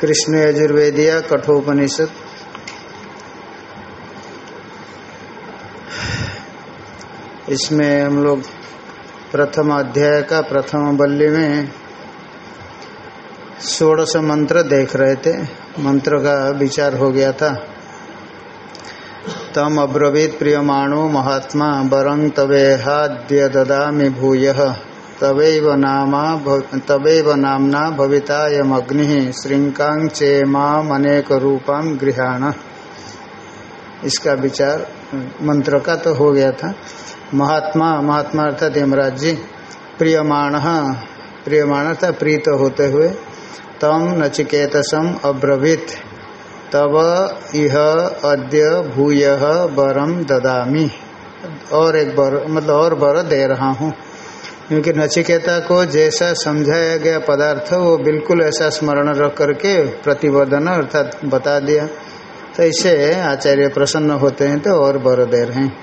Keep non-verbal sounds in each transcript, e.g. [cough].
कृष्ण यजुर्वेदिया कठोपनिषद। इसमें हम लोग प्रथम अध्याय का प्रथम बल्ली में षोड़श मंत्र देख रहे थे। मंत्र का विचार हो गया था। तम अब्रवीत प्रियमाणो महात्मा बरंग तवेहाद्य ददामि भूय। तवैव नामा तवैव नामना भविता यमग्नि श्रृंकांग चेमाम गृहाण। इसका विचार, मंत्र का तो हो गया था। महात्मा महात्मा अर्थात यमराज जी, प्रियमाण प्रियमाण अर्थात प्रीत होते हुए, तम नचिकेतसम अब्रवीत। तब इह अद्य भूय वरम ददामी। और एक बर मतलब और बर दे रहा हूँ। क्योंकि नचिकेता को जैसा समझाया गया पदार्थ, वो बिल्कुल ऐसा स्मरण रख करके प्रतिबोधन अर्थात बता दिया। तो इसे आचार्य प्रसन्न होते हैं तो और बर दे रहे हैं।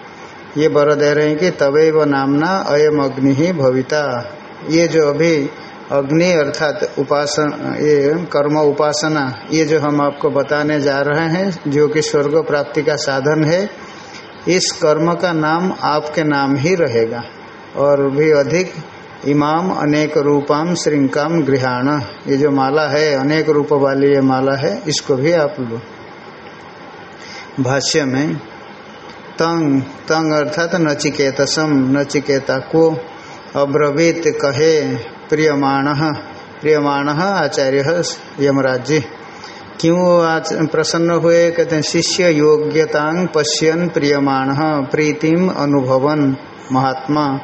ये बर दे रहे हैं कि तवैव नामना अयम अग्नि ही भविता। ये जो अभी अग्नि अर्थात उपासना, ये कर्म उपासना, ये जो हम आपको बताने जा रहे हैं, जो कि स्वर्ग प्राप्ति का साधन है, इस कर्म का नाम आपके नाम ही रहेगा। और भी अधिक, इमाम अनेक रूपाम श्रृंकाम गृहाण। ये जो माला है, अनेक रूप वाली ये माला है, इसको भी आप लो। भाष्य में, तंग तंग अर्थात नचिकेतसम, नचिकेता को अब्रवीत कहे प्रियमाण प्रियमाण आचार्य यमराज जी क्यों प्रसन्न हुए? कहते हैं, शिष्य योग्यतांग पश्यन प्रियमाण, प्रीतिम अनुभवन महात्मा।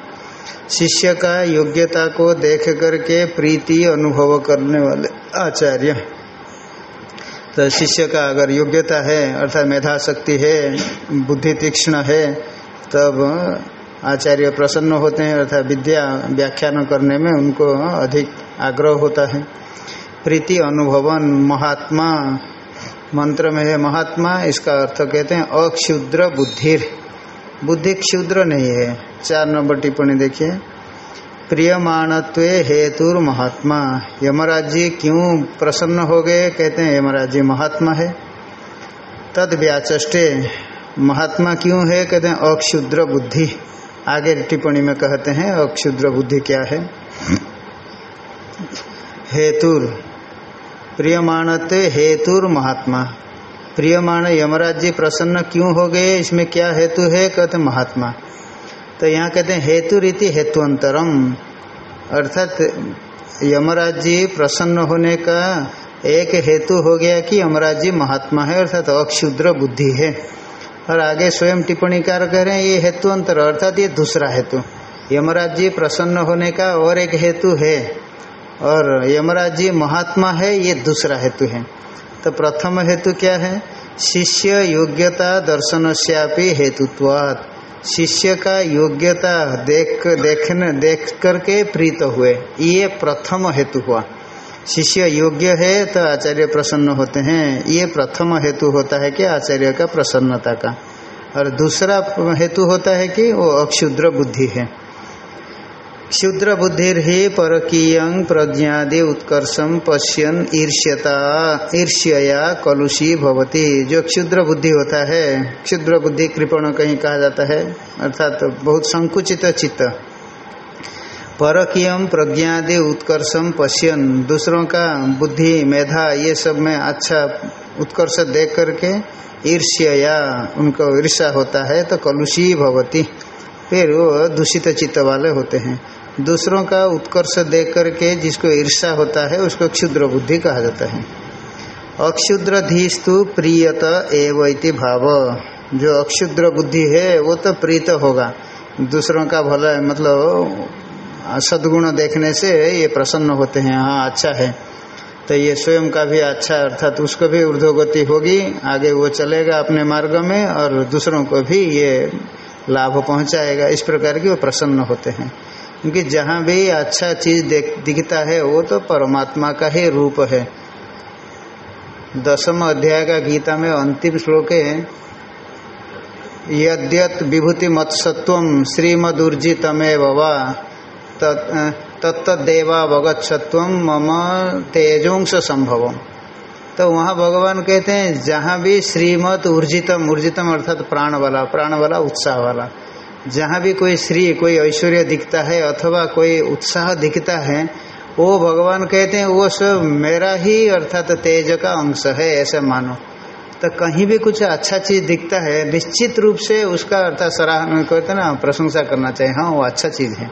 शिष्य का योग्यता को देख करके प्रीति अनुभव करने वाले आचार्य। तो शिष्य का अगर योग्यता है, अर्थात मेधा शक्ति है, बुद्धि तीक्ष्ण है, तब आचार्य प्रसन्न होते हैं अर्थात विद्या व्याख्यान करने में उनको अधिक आग्रह होता है। प्रीति अनुभवन महात्मा, मंत्र में है महात्मा, इसका अर्थ कहते हैं अक्षुद्र बुद्धिर। बुद्धि क्षुद्र नहीं है, चार नंबर टिप्पणी देखिए। प्रियमाणत्व हेतुर महात्मा। यमराज जी क्यों प्रसन्न हो गए? कहते हैं यमराज जी महात्मा है। तद व्याचे महात्मा क्यों है? कहते हैं अक्षुद्र बुद्धि। आगे टिप्पणी में कहते हैं अक्षुद्र बुद्धि क्या है? हेतुर। प्रियमाणत्व हेतुर महात्मा। प्रियमाण यमराज जी प्रसन्न क्यों हो गए? इसमें क्या हेतु है? कहते महात्मा। तो यहाँ कहते हैं हेतु रीति हेतुअंतरम। अर्थात यमराज जी प्रसन्न होने का एक हेतु हो गया कि यमराज जी महात्मा है, अर्थात अक्षुद्र बुद्धि है। और आगे स्वयं टिप्पणीकार कह रहे हैं ये हेतु अंतर, अर्थात ये दूसरा हेतु। यमराज जी प्रसन्न होने का और एक हेतु है। और यमराज जी महात्मा है, ये दूसरा हेतु है। तो प्रथम हेतु क्या है? शिष्य योग्यता दर्शन श्यापी हेतुत्वात्। शिष्य का योग्यता देख, देखने, देख करके प्रीत हुए। ये प्रथम हेतु हुआ। शिष्य योग्य है तो आचार्य प्रसन्न होते हैं। ये प्रथम हेतु होता है कि आचार्य का प्रसन्नता का। और दूसरा हेतु होता है कि वो अक्षुद्र बुद्धि है। क्षुद्र बुद्धिर ही परकीय प्रज्ञादि उत्कर्षम पश्यन ईर्ष्यता, ईर्ष्यया कलुषी भवती। जो क्षुद्र बुद्धि होता है, क्षुद्र बुद्धि कृपण कहीं कहा जाता है, अर्थात तो बहुत संकुचित चित्त। परकीयम प्रज्ञादि उत्कर्षम पश्यन। दूसरों का बुद्धि, मेधा, ये सब में अच्छा उत्कर्ष देख करके ईर्ष्यया, उनको ईर्षा होता है तो कलुषी भवती। फिर वो दूषित चित्त वाले होते हैं। दूसरों का उत्कर्ष देख करके जिसको ईर्षा होता है, उसको क्षुद्र बुद्धि कहा जाता है। अक्षुद्र धीस्तु प्रियत एव इति भाव। जो अक्षुद्र बुद्धि है, वो तो प्रीत होगा। दूसरों का भला मतलब सदगुण देखने से ये प्रसन्न होते हैं हाँ अच्छा है। तो ये स्वयं का भी अच्छा अर्थात उसको भी ऊर्ध्वगति होगी, आगे वो चलेगा अपने मार्ग में और दूसरों को भी ये लाभ पहुंचाएगा। इस प्रकार की वो प्रसन्न होते हैं। क्योंकि जहाँ भी अच्छा चीज़ दिखता है, वो तो परमात्मा का ही रूप है। दसम अध्याय का गीता में अंतिम श्लोक है यद्यत विभूति मत्सत्व श्रीमदूर्जितमेव वा तत्तदेवावगछत्व मम तेजोंश संभव तो वहाँ भगवान कहते हैं, जहाँ भी श्रीमत ऊर्जितम ऊर्जितम अर्थात प्राण वाला प्राण वाला उत्साह वाला जहाँ भी कोई श्री, कोई ऐश्वर्य दिखता है अथवा कोई उत्साह दिखता है, वो भगवान कहते हैं, वो सब मेरा ही अर्थात तेज का अंश है, ऐसे मानो। तो कहीं भी कुछ अच्छा चीज़ दिखता है, निश्चित रूप से उसका अर्थात सराहना करते ना, प्रशंसा करना चाहिए हाँ वो अच्छा चीज़ है।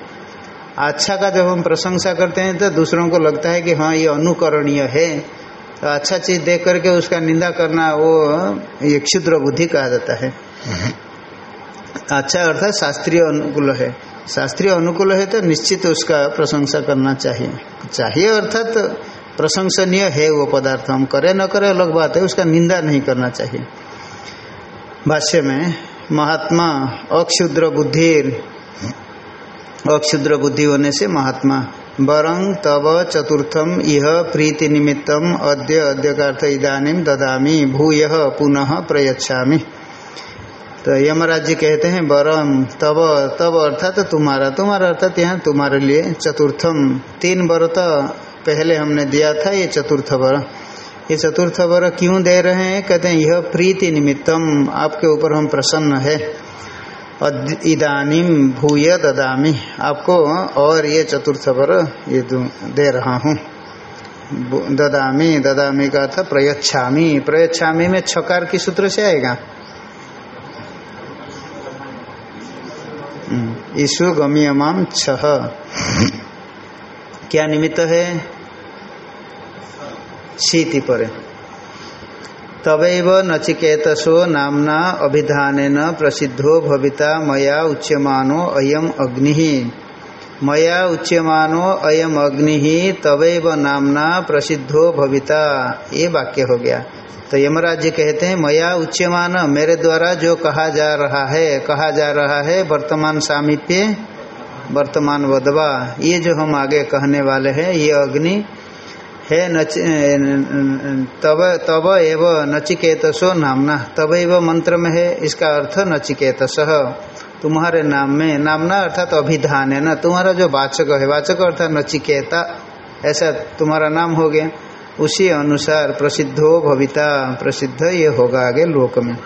अच्छा का जब हम प्रशंसा करते हैं तो दूसरों को लगता है कि हाँ ये अनुकरणीय है। तो अच्छा चीज़ देख करके उसका निंदा करना वो ये क्षुद्र बुद्धि कहा जाता है। अच्छा अर्थात शास्त्रीय अनुकूल है। शास्त्रीय अनुकूल है तो निश्चित उसका प्रशंसा करना चाहिए। चाहिए अर्थात तो प्रशंसनीय है वो पदार्थ। हम करे न करे अलग बात है, उसका निंदा नहीं करना चाहिए। भाष्य में, महात्मा अक्षुद्र बुद्धि अक्षुद्र बुद्धि होने से महात्मा। वरं तब चतुर्थम यह प्रीति निमित्तम अद्य अद्य का इदानीम ददामी, भूय पुनः प्रयच्छामी। तो यमराज जी कहते हैं वरम तब तब अर्थात तुम्हारा तुम्हारा अर्थात यहाँ तुम्हारे लिए चतुर्थम तीन वर तो पहले हमने दिया था, ये चतुर्थ वर। ये चतुर्थ वर क्यों दे रहे हैं? कहते हैं, यह प्रीति निमित्तम आपके ऊपर हम प्रसन्न है। इदानीम भूय ददामी। आपको और ये चतुर्थ पर ये दे रहा हूँ। ददामी ददामी का था प्रयच्छामी। प्रयच्छामी में छकार की सूत्र से आएगा। ईशु गम्यमाम छह क्या निमित्त है? शीति पर तवैव नचिकेतसो नामना अभिधान प्रसिद्धो भविता मया उच्यमानो अयम अग्नि। मया उच्यमानो अयम अग्नि, तवैव नामना प्रसिद्धो भविता। ये वाक्य हो गया। तो यमराज जी कहते हैं, मया उच्यमान, मेरे द्वारा जो कहा जा रहा है, कहा जा रहा है, वर्तमान सामीप्य, वर्तमान वदवा, ये जो हम आगे कहने वाले हैं, ये अग्नि है नच तब तब एव नचिकेतसो नामना। तब एव मंत्र में है, इसका अर्थ नचिकेतस। तुम्हारे नाम में, नामना अर्थात तो अभिधान है ना? तुम्हारा जो वाचक है, वाचक अर्थात नचिकेता, ऐसा तुम्हारा नाम हो गया। उसी अनुसार प्रसिद्धो भविता, प्रसिद्ध ये होगा आगे लोक में।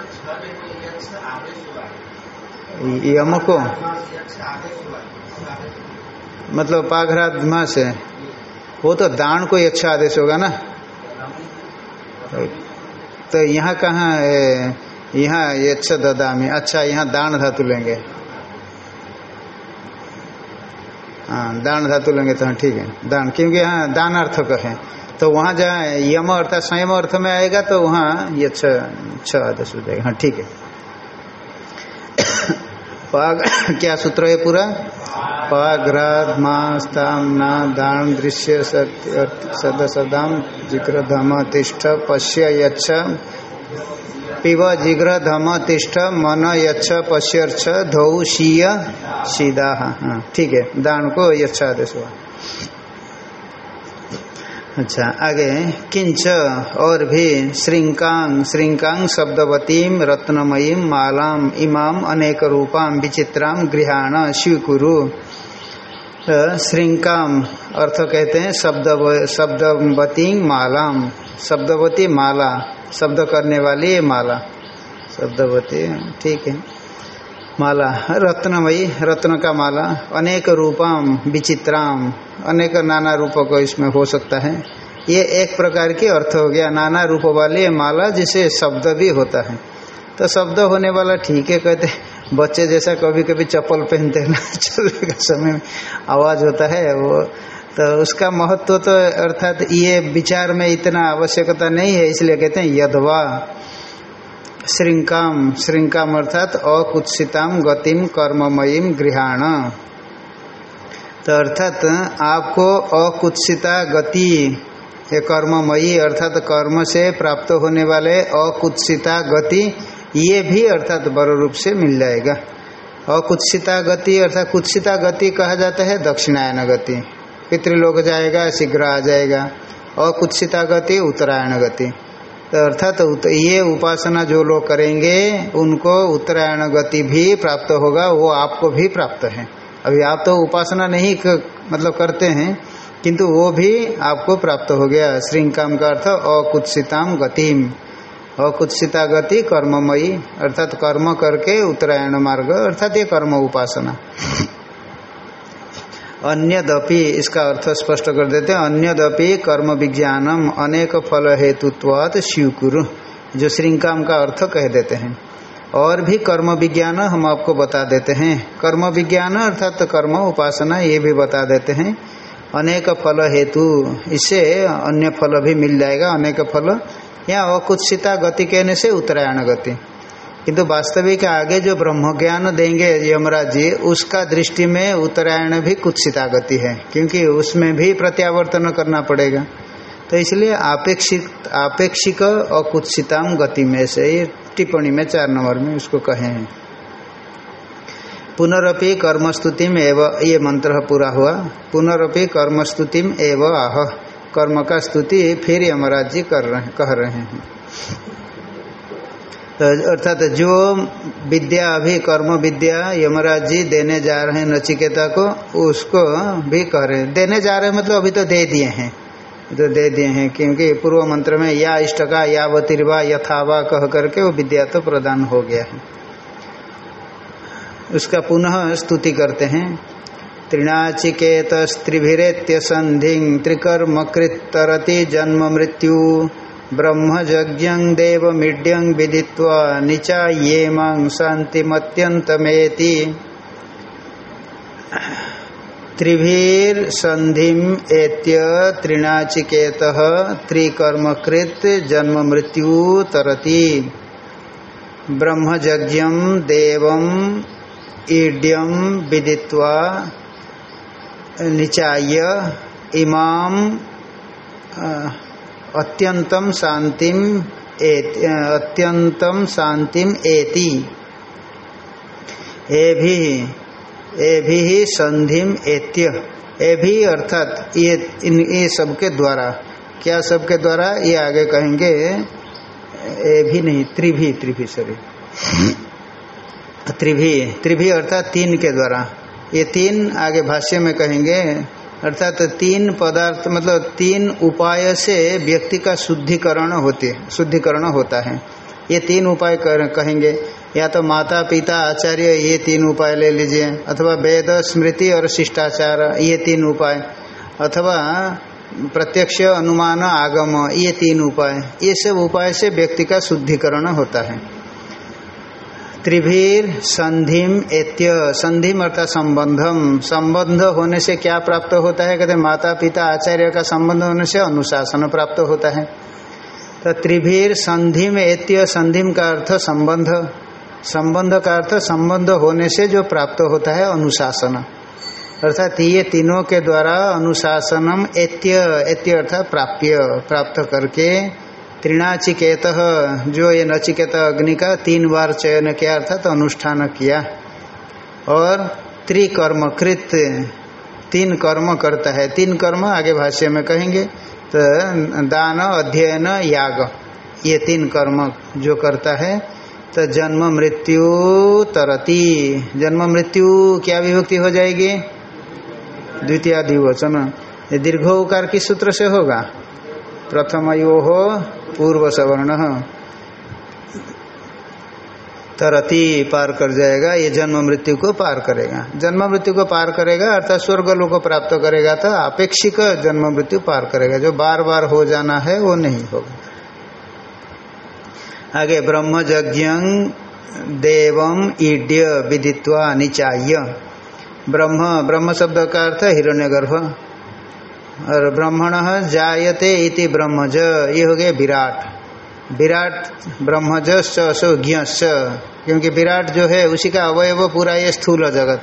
यम को मतलब पाघरात्मा से वो तो दान कोई अच्छा आदेश होगा ना? तो यहाँ कहाँ यहाँ ये अच्छा ददामी अच्छा यहाँ दान धातु लेंगे। हाँ दान धातु लेंगे तो हाँ ठीक है। दान, क्योंकि यहाँ दान अर्थ का है। तो वहाँ जहाँ यम अर्थात संयम अर्थ में आएगा तो वहाँ ये अच्छा अच्छा आदेश हो जाएगा। हाँ ठीक है। [coughs] क्या सूत्र है पूरा? पाघ्रात्मास्तामना दान दृश्य सदसदाम जिग्र धम तिष्ठ पश्य यच्छ। पिब जिग्र धम तिष्ठ मन यक्ष पश्यर्छ धौ शीय सीधा हाँ ठीक है, दान को यच्छ आदेश हुआ। अच्छा आगे, किंच, और भी, श्रृंकांग श्रृंकांग शब्दवतीम रत्नमयीम मालाम इमाम अनेक रूपाम विचित्राम गृहाण स्वीकुरु श्रृंकाम अर्थ कहते हैं शब्द शब्दवती मालाम शब्दवती, माला। शब्द करने वाली माला। शब्दवती, ठीक है। माला, रत्नमयी, रत्न का माला, अनेक रूपम विचित्राम, अनेक नाना रूपों को इसमें हो सकता है। ये एक प्रकार की अर्थ हो गया नाना रूप वाली माला, जिसे शब्द भी होता है। तो शब्द होने वाला ठीक है, कहते बच्चे जैसा कभी कभी चप्पल पहनते ना, [laughs] चलने का समय में आवाज़ होता है वो। तो उसका महत्व तो अर्थात ये विचार में इतना आवश्यकता नहीं है, इसलिए कहते हैं, यदवा। श्रृंकाम श्रृंकाम अर्थात अकुत्सिताम, गतिम, कर्ममयीम, गृहाण। तो अर्थात आपको अकुत्सिता, गति, ये कर्ममयी अर्थात कर्म से प्राप्त होने वाले अकुत्सिता, गति, ये भी अर्थात बड़ रूप से मिल जाएगा। अकुत्सिता, गति अर्थात कुत्सिता, गति कहा जाता है? दक्षिणायन गति। पितृलोक जाएगा, शीघ्र आ जाएगा। अकुत्सिता, गति, उत्तरायण गति। तो अर्थात तो ये उपासना जो लोग करेंगे उनको उत्तरायण गति भी प्राप्त होगा वो आपको भी प्राप्त है। अभी आप तो उपासना नहीं कर, मतलब करते हैं किंतु वो भी आपको प्राप्त हो गया। श्रृंकाम का अर्थ अकुत्सिताम गतिम। अकुत्सिता गति कर्ममयी अर्थात कर्म करके उत्तरायण मार्ग अर्थात ये कर्म उपासना। अन्यदपि, इसका अर्थ स्पष्ट कर देते हैं, अन्यदपि कर्म विज्ञानम अनेक फल हेतुत्वात शिवकुरु जो श्रृंकाम का अर्थ कह देते हैं। और भी कर्म विज्ञान हम आपको बता देते हैं। कर्म विज्ञान अर्थात तो कर्म उपासना, ये भी बता देते हैं। अनेक फल हेतु, इससे अन्य फल भी मिल जाएगा, अनेक फल। या अकुत्सिता गति कहने से उत्तरायण गति। किंतु वास्तविक आगे जो ब्रह्म ज्ञान देंगे यमराज जी उसका दृष्टि में उत्तरायण भी कुत्सिता गति है, क्योंकि उसमें भी प्रत्यावर्तन करना पड़ेगा। तो इसलिए आपेक्षिक आपेक्षिक और कुत्सिताम गति में से, ये टिप्पणी में चार नंबर में उसको कहे हैं। पुनरअपि कर्मस्तुति में एव, ये मंत्र पूरा हुआ। पुनरअपि कर्मस्तुतिम एव आह। कर्म का स्तुति फिर यमराज जी कर रहे, कह रहे हैं। तो अर्थात जो विद्या अभी कर्म विद्या यमराज जी देने जा रहे हैं नचिकेता को, उसको भी कह रहे देने जा रहे मतलब अभी तो दे दिए हैं। तो दे दिए हैं, क्योंकि पूर्व मंत्र में या इष्टका या वतिर्वा यथावा कह करके वो विद्या तो प्रदान हो गया है। उसका पुनः स्तुति करते हैं। त्रिनाचिकेत स्त्रिभिरेत्य संधि त्रिकर्मकृतरति जन्म मृत्यु। ब्रह्मज्ञं देवमीड्यं विदित्वा निचायेमां शान्तिमत्यन्तमेति। त्रिभिर्सन्धिम् एत्य त्रिकर्मकृत जन्म मृत्यु तरति। ब्रह्मज्ञं देवम् ईड्यं विदित्वा निचाय इमाम अत्यंतम शांतिम अत्यंतम शांतिम एति। ए भी ए भी संधिम एत्य। ए भी अर्थात ये, इन, ये सबके द्वारा। क्या सबके द्वारा? ये आगे कहेंगे ए भी नहीं, त्रिभी त्रिभी सॉरी त्रिभी त्रिभी अर्थात तीन के द्वारा। ये तीन आगे भाष्य में कहेंगे अर्थात तो तीन पदार्थ मतलब तीन उपाय से व्यक्ति का शुद्धिकरण होते शुद्धिकरण होता है। ये तीन उपाय कर, कहेंगे। या तो माता पिता आचार्य ये तीन उपाय ले लीजिए। अथवा वेद स्मृति और शिष्टाचार ये तीन उपाय। अथवा प्रत्यक्ष अनुमान आगम ये तीन उपाय। ये सब उपाय से व्यक्ति का शुद्धिकरण होता है। त्रिभीर संधिम एत्य। संधिम अर्थात संबंधम संबंध होने से क्या प्राप्त होता है? कहते माता पिता आचार्य का संबंध होने से अनुशासन प्राप्त होता है। तो त्रिभीर संधिम एत्य। संधिम का अर्थ संबंध। संबंध का अर्थ संबंध होने से जो प्राप्त होता है, अनुशासन। अर्थात ये तीनों के द्वारा अनुशासनम एत्य। एत्य अर्थात प्राप्य। प्राप्त करके त्रिनाचिकेत जो ये नचिकेत अग्नि का तीन बार चयन किया अर्थात तो अनुष्ठान किया। और त्रिकर्म कृत तीन कर्म करता है। तीन कर्म आगे भाष्य में कहेंगे तो दान, अध्ययन, याग, ये तीन कर्म जो करता है तो जन्म, मृत्यु, तरती। जन्म, मृत्यु क्या विभक्ति हो जाएगी? द्वितीय दिवचन दीर्घ उकार किस सूत्र से होगा। प्रथम यो हो पूर्व सवर्ण तरति पार कर जाएगा, ये जन्म मृत्यु को पार करेगा। जन्म मृत्यु को पार करेगा, अर्थात स्वर्ग लोग को प्राप्त करेगा तो अपेक्षिक जन्म मृत्यु पार करेगा। जो बार बार हो जाना है, वो नहीं होगा। आगे, ब्रह्म यज्ञ देवम ईड्य विदित्वा निचाय ब्रह्म ब्रह्म शब्द का अर्थ हिरण्यगर्भ। और ब्रह्मण जायते इति ब्रह्मज। ये हो गया विराट। विराट ब्रह्मज सो ज्ञ क्योंकि विराट जो है, उसी का अवयव पूरा ये स्थूल जगत।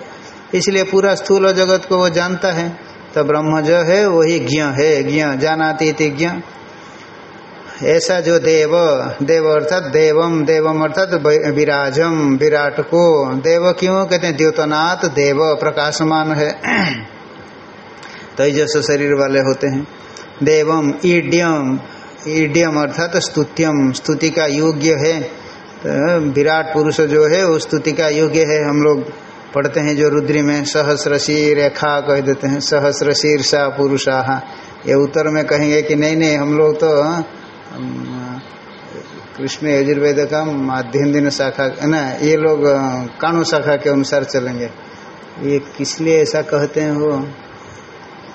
इसलिए पूरा स्थूल जगत को वो जानता है। तो ब्रह्म जो है, वही ज्ञ है। ज्ञ जानाती इति ज्ञ। ऐसा जो देव देव अर्थात देवम देवम अर्थात विराजम, विराट को। देव क्यों? कहते हैं, द्योतनाथ देव प्रकाशमान है। तेजस शरीर वाले होते हैं। देवम, ईड्यम, ईडियम अर्थात तो स्तुत्यम। स्तुति का योग्य है। तो विराट पुरुष जो है, वो स्तुति का योग्य है। हम लोग पढ़ते हैं जो रुद्री में सहस्र शीर रेखा कह देते हैं। सहस्र शीर्षा पुरुषा। ये उत्तर में कहेंगे कि नहीं नहीं, हम लोग तो कृष्ण यजुर्वेद का माध्यम दिन शाखा ना, ये लोग काणु शाखा के अनुसार चलेंगे। ये किस लिए ऐसा कहते हैं वो?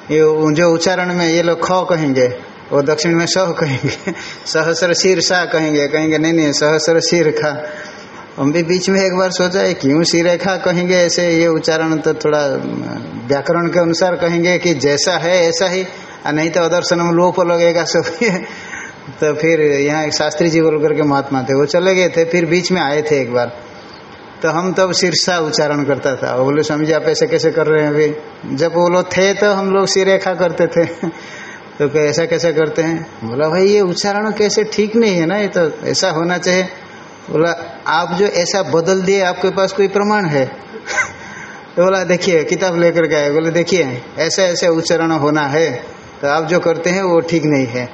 ये जो उच्चारण में ये लोग ख कहेंगे, वो दक्षिण में सह कहेंगे, [laughs] सहस्र शीर सा कहेंगे कहेंगे, नहीं नहीं, सहस्र शीर खा। हम भी बीच में एक बार सोचा है क्यों सिरेखा कहेंगे? ऐसे ये उच्चारण तो थोड़ा व्याकरण के अनुसार कहेंगे कि जैसा है, ऐसा ही नहीं तो अदर्शन में लोप लगेगा सब [laughs] तो फिर यहाँ शास्त्री जी बोल करके महात्मा थे, वो चले गए थे, फिर बीच में आए थे एक बार। तो हम तब शीर्षा उच्चारण करता था। वो बोले, स्वामी जी, आप ऐसे कैसे कर रहे हैं अभी? जब वो लोग थे तो हम लोग सिरेखा करते थे। [laughs] तो ऐसा कैसे करते हैं? बोला, भाई, ये उच्चारण कैसे ठीक नहीं है ना? ये तो ऐसा होना चाहिए। बोला, आप जो ऐसा बदल दिए, आपके पास कोई प्रमाण है? [laughs] तो बोला, देखिए, किताब लेकर के आए। बोले, देखिए, ऐसा ऐसे उच्चारण होना है तो आप जो करते हैं, वो ठीक नहीं है।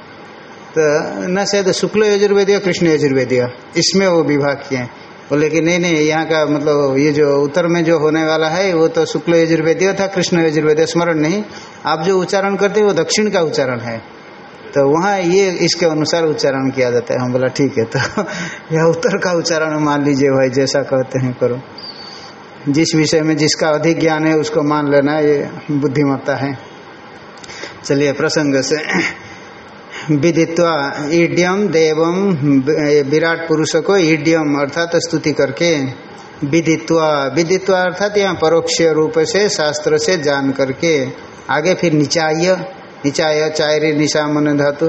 तो न शायद शुक्ल यजुर्वेदिया कृष्ण यजुर्वेदिया इसमें वो विभाग किए बोले कि नहीं नहीं, यहाँ का मतलब ये जो उत्तर में जो होने वाला है, वो तो शुक्ल यजुर्वेदिया था, कृष्ण यजुर्वेदिया स्मरण नहीं। आप जो उच्चारण करते हैं, वो दक्षिण का उच्चारण है। तो वहाँ ये इसके अनुसार उच्चारण किया जाता है। हम बोला, ठीक है। तो [laughs] यह उत्तर का उच्चारण मान लीजिए भाई, जैसा कहते हैं, करो। जिस विषय में जिसका अधिक ज्ञान है, उसको मान लेना, ये बुद्धिमत्ता है। चलिए, प्रसंग से। विदित्वा ईड्यम देवम विराट पुरुष को ईड्यम अर्थात स्तुति करके विदित्वा। विदित्वा अर्थात यहाँ परोक्ष रूप से शास्त्र से जान करके। आगे फिर निचाय निचाय, चायरी निशा मन धातु।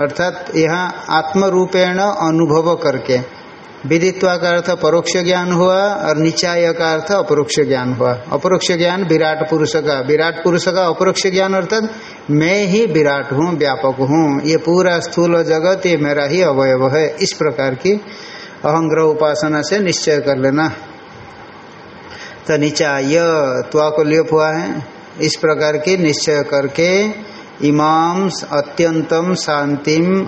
अर्थात यहाँ आत्मरूपेण अनुभव करके। विदित्वा का अर्थ परोक्ष ज्ञान हुआ और निचाय का अर्थ अपरोक्ष ज्ञान हुआ। अपरोक्ष ज्ञान विराट पुरुष का। विराट पुरुष का अपरोक्ष ज्ञान अर्थात मैं ही विराट हूँ, व्यापक हूँ। ये पूरा स्थूल जगत, ये मेरा ही अवयव है। इस प्रकार की अहंग्रह उपासना से निश्चय कर लेना। तो निचाय त्वा को लिप हुआ है। इस प्रकार की निश्चय करके इमाम अत्यंतम शांतिम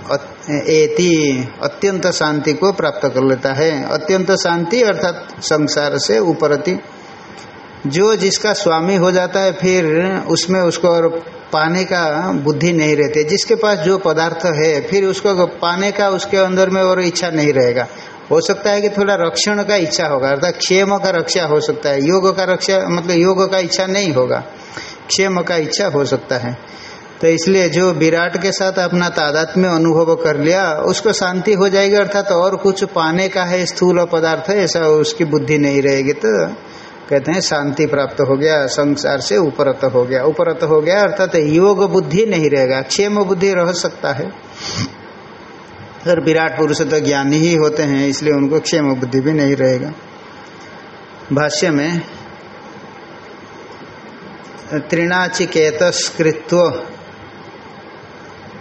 एति। अत्यंत शांति को प्राप्त कर लेता है। अत्यंत शांति अर्थात संसार से उपरति। जो जिसका स्वामी हो जाता है, फिर उसमें उसको और पाने का बुद्धि नहीं रहती। जिसके पास जो पदार्थ है, फिर उसको पाने का उसके अंदर में और इच्छा नहीं रहेगा। हो सकता है कि थोड़ा रक्षण का इच्छा होगा, अर्थात क्षेम का रक्षा हो सकता है। योग का रक्षा मतलब योग का इच्छा नहीं होगा। क्षेम का इच्छा हो सकता है। तो इसलिए जो विराट के साथ अपना तादात्म्य अनुभव कर लिया, उसको शांति हो जाएगी, अर्थात तो और कुछ पाने का है, स्थूल पदार्थ ऐसा उसकी बुद्धि नहीं रहेगी तो कहते हैं शांति प्राप्त हो गया, संसार से उपरत हो गया। उपरत हो गया, अर्थात योग बुद्धि नहीं रहेगा, क्षेम बुद्धि रह सकता है। अगर विराट पुरुष तो ज्ञानी ही होते हैं, इसलिए उनको क्षेम बुद्धि भी नहीं रहेगा। भाष्य में त्रिनाचिकेतस्कृत्व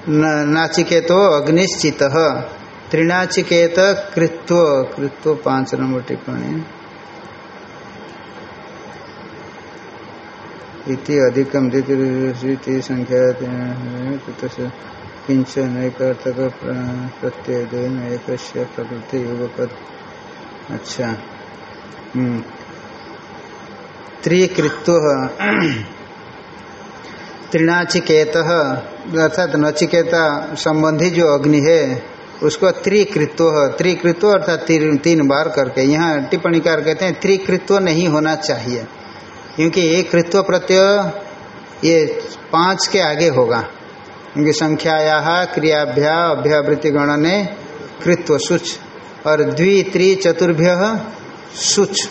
नाचिकेतो अग्निश्चित। त्रिनाचिकेत कृत्व कृत्व पाँच नंबर टिप्पणी। इति अधिकम द्वितीय संख्या किंचन एक प्रत्यय देन एक प्रकृति युगपद अच्छा। त्रिकृत्व। [clears throat] त्रिनाचिकेत अर्थात नचिकेता संबंधी जो अग्नि है उसको त्रिकृत्व त्रिकृत्व अर्थात तीन, बार करके। यहाँ टिप्पणीकार कहते हैं त्रिकृत्व नहीं होना चाहिए। क्योंकि एक कृत्व प्रत्यय ये पाँच के आगे होगा। क्योंकि संख्याया क्रियाभ्या अभ्यावृत्ति गणने कृत्व सुच। और द्वि त्रि चतुर्भ्य सुच।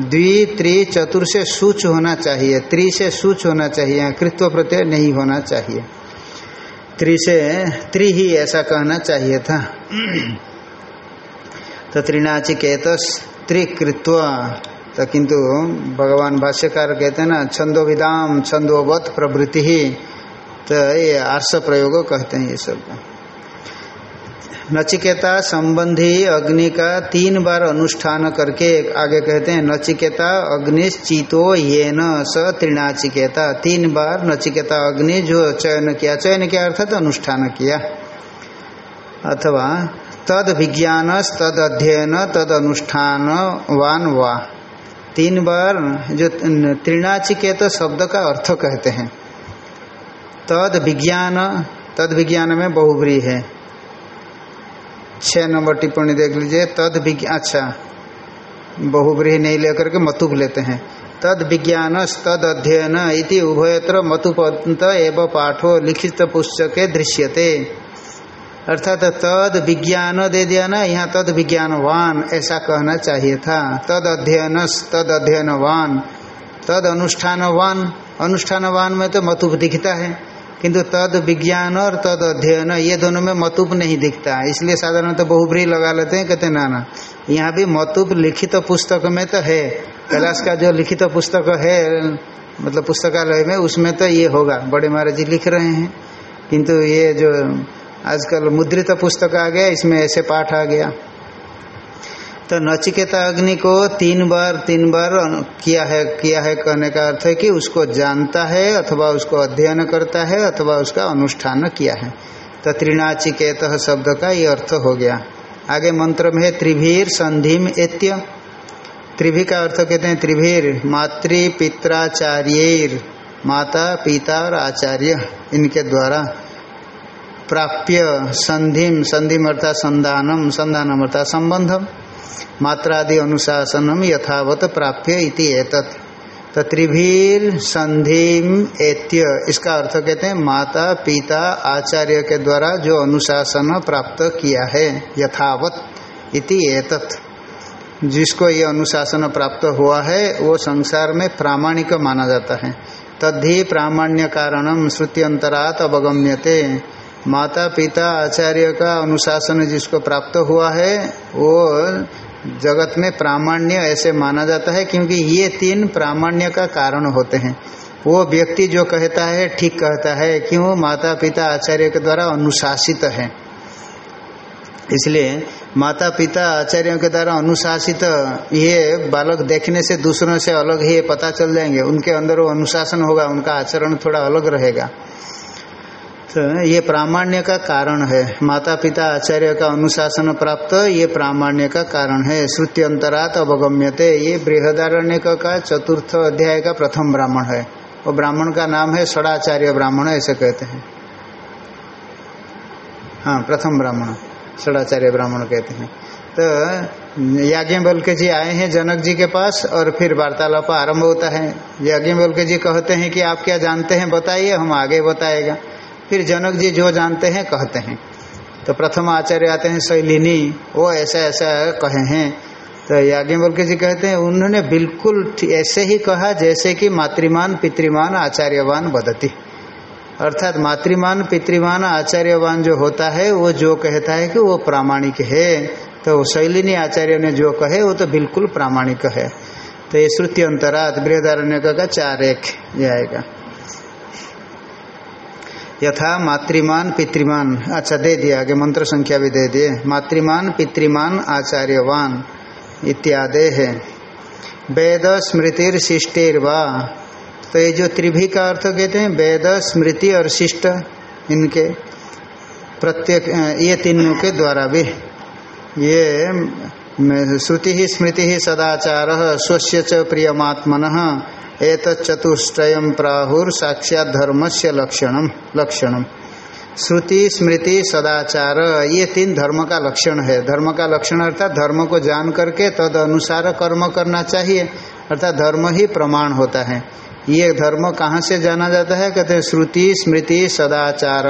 द्वि त्रि चतुर से सूच होना चाहिए। त्रि से सूच होना चाहिए। कृत्व प्रत्यय नहीं होना चाहिए। त्रि से त्रि ही ऐसा कहना चाहिए था। तो त्रिनाचिकेत त्रिकृत्व तो किंतु भगवान भाष्यकार कहते हैं ना छंदोविदाम छंदोवत प्रवृत्ति ही तो ये आर्स प्रयोग कहते हैं ये सब। नचिकेता संबंधी अग्नि का तीन बार अनुष्ठान करके आगे कहते हैं, नचिकेता अग्निश्चितो ये न स त्रिनाचिकेता तीन बार नचिकेता अग्नि जो चयन किया चयन किया अर्थात तो अनुष्ठान किया। अथवा, तद विज्ञान, तद अध्ययन, तद अनुष्ठान, वान वा। तीन बार जो त्रिनाचिकेत शब्द का अर्थ कहते हैं। तद विज्ञान तद विज्ञान में बहुब्री है। छह नंबर टिप्पणी देख लीजिए, तद विज्ञान अच्छा बहुब्री नहीं लेकर के मतुप लेते हैं। तद विज्ञान तद अध्ययन इति उभयत्र मतुपंत एवं पाठो लिखित पुस्तके दृश्यते। अर्थात तद विज्ञान दे दिया ना, यहाँ तद विज्ञानवान, ऐसा कहना चाहिए था। तद अध्ययन तद अध्ययनवान, तद अनुष्ठानवान। अनुष्ठानवान में तो मतुप दिखता है। किंतु तद विज्ञान और तद अध्ययन, ये दोनों में मतुप नहीं दिखता। इसलिए साधारणतः तो बहुब्री लगा लेते हैं, कहते ना ना, यहाँ भी मतुप लिखित तो पुस्तक में तो है। कैलाश का जो लिखित तो पुस्तक है मतलब पुस्तकालय में, उसमें तो ये होगा। बड़े महाराज जी लिख रहे हैं। किंतु ये जो आजकल मुद्रित पुस्तक आ गया, इसमें ऐसे पाठ आ गया। तो नचिकेता अग्नि को तीन बार तीन बार किया है किया है कहने का अर्थ है कि उसको जानता है अथवा उसको अध्ययन करता है अथवा उसका अनुष्ठान किया है। तो त्रिनाचिकेत शब्द का ये अर्थ हो गया। आगे मंत्र में है, त्रिभीर संधिम एत्य। त्रिभी का अर्थ कहते हैं, त्रिभीर, मातृ पित्राचार्य माता, पिता और आचार्य, इनके द्वारा प्राप्य संधिम संधिम अर्थात संधानम संधानम अर्थात संबंधम। मात्रादि अनुशासनम यथावत प्राप्य इति एतत्। एत्य, इसका अर्थ कहते हैं, माता, पिता, आचार्य के द्वारा जो अनुशासन प्राप्त किया है, यथावत इति एतत्। जिसको ये अनुशासन प्राप्त हुआ है, वो संसार में प्रामाणिक माना जाता है। तद्धि प्रामाण्य कारणम श्रुत्यंतरात अवगम्यते। माता पिता आचार्य का अनुशासन जिसको प्राप्त हुआ है, वो जगत में प्रामाण्य ऐसे माना जाता है क्योंकि ये तीन प्रामाण्य का कारण होते हैं। वो व्यक्ति जो कहता है, ठीक कहता है, क्यों माता पिता आचार्य के द्वारा अनुशासित है। इसलिए माता पिता आचार्यों के द्वारा अनुशासित ये बालक देखने से दूसरों से अलग ही पता चल जाएँगे। उनके अंदर वो अनुशासन होगा, उनका आचरण थोड़ा अलग रहेगा। तो ये प्रामाण्य का कारण है। माता पिता आचार्य का अनुशासन प्राप्त, ये प्रामाण्य का कारण है। श्रुति अंतरात अवगम्यते, ये बृहदारण्य का चतुर्थ अध्याय का प्रथम ब्राह्मण है। वो ब्राह्मण का नाम है षडाचार्य ब्राह्मण, ऐसे कहते हैं। हाँ प्रथम ब्राह्मण, षडाचार्य ब्राह्मण कहते हैं। तो याज्ञ के जी आए हैं जनक जी के पास और फिर वार्तालाप आरंभ होता है। याज्ञ के जी कहते हैं कि आप क्या जानते हैं, बताइए, हम आगे बताएगा। फिर जनक जी जो जानते हैं कहते हैं। तो प्रथम आचार्य आते हैं, शैलिनी, वो ऐसा ऐसा कहे हैं। तो याज्ञवल के जी कहते हैं, उन्होंने बिल्कुल ऐसे ही कहा जैसे कि मातृमान, पितृमान, आचार्यवान बदती अर्थात मातृमान, पितृमान, आचार्यवान जो होता है, वो जो कहता है कि वो प्रामाणिक है। तो शैलिनी आचार्य ने जो कहे, वो तो बिल्कुल प्रामाणिक है। तो ये श्रुति अंतरात बृहदारण्य का चार एक जाएगा। यथा मातृमान पितृमान अच्छा दे दिया, आगे मंत्र संख्या भी दे दिए। मातृमान पितृमान आचार्यवान, इत्यादि है। वेद स्मृतिर शिष्टिर्वा तो ये जो त्रिभी का अर्थ कहते हैं, वेद स्मृति और शिष्ट, इनके प्रत्येक ये तीनों के द्वारा भी। ये श्रुति ही स्मृति ही सदाचार, स्वस्य च प्रियमात्मन। एक चतुष्टय प्राहुर साक्षात धर्म से लक्षणम लक्षणम श्रुति, स्मृति, सदाचार, ये तीन धर्म का लक्षण है। धर्म का लक्षण अर्थात धर्म को जान करके तद अनुसार कर्म करना चाहिए, अर्थात धर्म ही प्रमाण होता है। ये धर्म कहाँ से जाना जाता है? कहते हैं, श्रुति, स्मृति, सदाचार,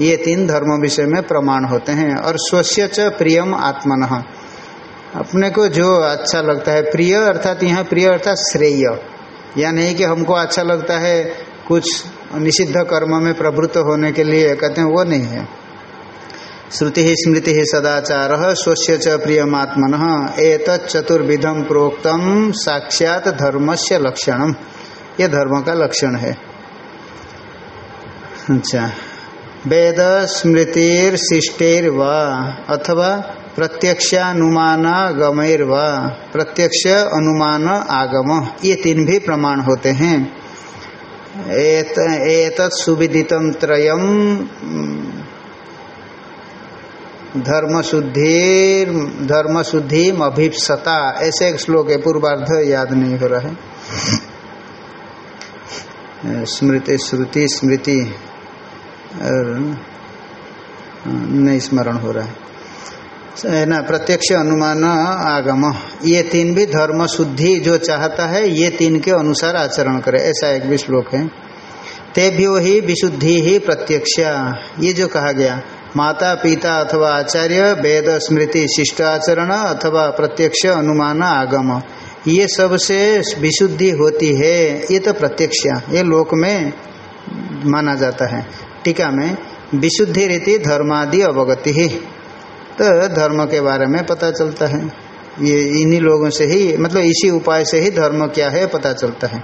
ये तीन धर्म विषय में प्रमाण होते हैं। और स्वस्य च प्रियम आत्मन। अपने को जो अच्छा लगता है, प्रिय अर्थात यहाँ प्रिय अर्थात श्रेय। या नहीं कि हमको अच्छा लगता है कुछ निषिद्ध कर्म में प्रवृत्त होने के लिए कहते हैं, वो नहीं है। श्रुति ही स्मृति ही सदाचार, स्वस्य च प्रियमात्मन एत चतुर्विधम प्रोक्तम साक्षात धर्म से लक्षणम। ये धर्म का लक्षण है। अच्छा। वेद, स्मृतिर शिष्टेर अथवा प्रत्यक्षानुमान गमैर व प्रत्यक्ष अनुमान आगम। ये तीन भी प्रमाण होते हैं। एत, एतत् सुविदितम त्रयम धर्म शुद्धि धर्म शुद्धि अभिप्सता। ऐसे एक श्लोक है पूर्वार्ध याद नहीं हो रहा है। स्मृति श्रुति स्मृति नहीं स्मरण हो रहा है। ना, प्रत्यक्ष अनुमान आगम। ये तीन भी धर्म शुद्धि जो चाहता है, ये तीन के अनुसार आचरण करे। ऐसा एक भी श्लोक है। तेभ्यो ही विशुद्धि ही प्रत्यक्ष। ये जो कहा गया, माता, पिता अथवा आचार्य, वेद, स्मृति, शिष्ट आचरण अथवा प्रत्यक्ष अनुमान आगम। ये सबसे विशुद्धि होती है, ये तो प्रत्यक्ष। ये लोक में माना जाता है। टीका में, विशुद्धि रीति धर्मादि अवगति ही। तो धर्म के बारे में पता चलता है। ये इन्हीं लोगों से ही मतलब इसी उपाय से ही धर्म क्या है पता चलता है।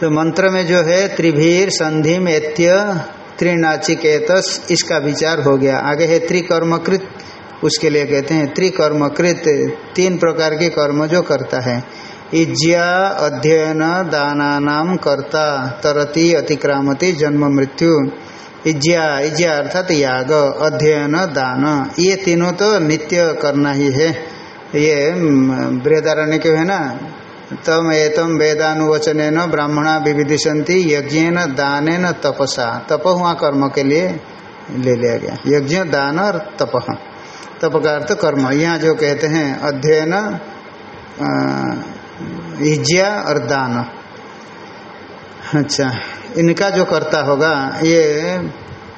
तो मंत्र में जो है, त्रिभीर संधि एत्य त्रिनाचिकेत इसका विचार हो गया। आगे है त्रिकर्मकृत, उसके लिए कहते हैं, त्रिकर्मकृत, तीन प्रकार के कर्म जो करता है। इज्या, अध्ययन दाना नाम कर्ता, तरती, अतिक्रामती, जन्म, मृत्यु। इज्या इज्या अर्थात याग, अध्ययन, दान, ये तीनों तो नित्य करना ही है। ये बृहदारण्य क्यों है ना? तम एतम वेदानुवचन न ब्राह्मणा विविधिशंति यज्ञ दान न तपसा। तप हुआ कर्म के लिए ले लिया गया। यज्ञ, दान और तप। तप का अर्थ कर्म। यहाँ जो कहते हैं, अध्ययन इज्या और दान। अच्छा। इनका जो करता होगा, ये